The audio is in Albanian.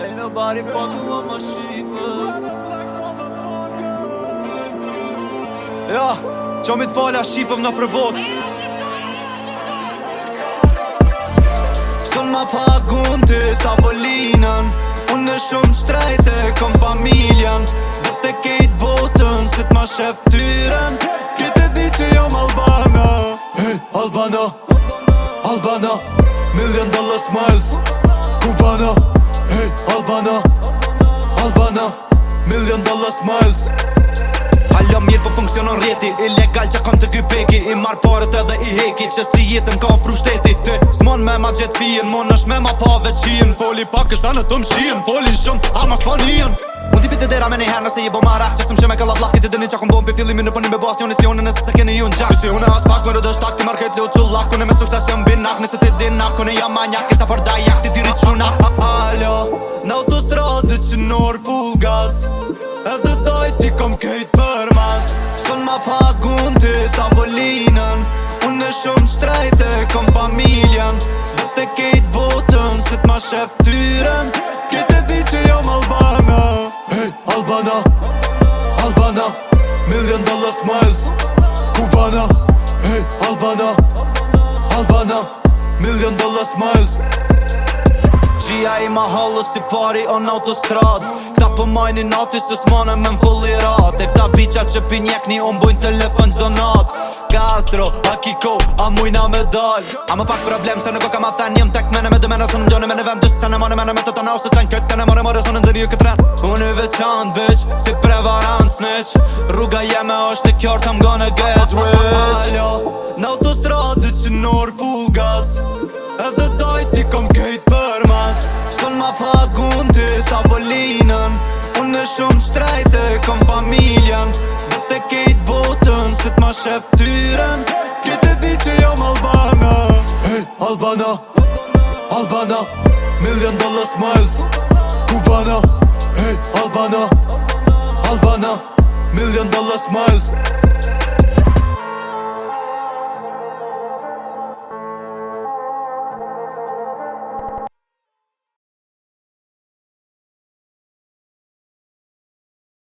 Ain't nobody fucking with my sheep Ain't nobody fucking with my falja sheepëm në përbot Sën ma pagun të tavolinën Unë në shumë shtrejte, kom familjen Dhe të kejt botën, së t'ma ma shëf tyren Këtë di që jam Albana Hey, Albana Albana Million dollar smiles Kubana Hey, Albana, Albana, million dollar smiles Halo mirë po funksionon rjeti, ilegal që kom të gybeki I marrë parët edhe i heki, që si jetën ka fru shteti Të smon me ma gjithë fijen, mon është me ma pa veqien Foli pak është anë të më shien, folin shumë, harma shpanien Mund t'i piti dera me një herë nëse i bo ma rakë Qësëm shumë e këllat lakë, këti dëni që akum bo më për fillimi në përni me bo asjoni Si unë nëse se keni ju në gjakë Kësi unë as pak, mërë dështak, ti marketi u cullak Kune me sukses jëm binak, nëse ti dinak Kune jam manjak, kisa për dajak, ti diri qunak Ha ha ha Në autostrate që nërë full gaz Edhe dojt i kom kejt për mas Son ma pak të tavolinën Unë në shumë shtrejt e kom familjen Dhe të kejt botën së të ma shef tyren Kejt di që jom Albana Hey, Albana, Albana Million dollar smiles, Kubana Hey, Albana, Albana Million dollar smiles Gjia i ma halë si pari o në autostrad Këta po majni nati së smonë me më fulli rat E këta bicha që pinjekni o më bujnë telefon zdo nat Gastro, a kiko, a mujna me dal A më pak problem se nuk o kam a thën Jem tek mene me dëmena së në mdojnë me në vendus Se në mone mene me të të nausë Se sen këtë të në more more së në nëzëri këtë rrët Unë i veçant, bitch, si prevarant, snitch Rruga jeme është të kjartë, I'm gonna get rich Alo, në autostrad, që nërë full gaz lagun të tavolinën Unë në shumë shtrajte, kom familjen Dhe të kejt botën, së t'ma sheftyren Këtë di që jam Albana Hey, Albana, Albana Million dollar smiles, Kubana Hey, Albana, Albana Million dollar smiles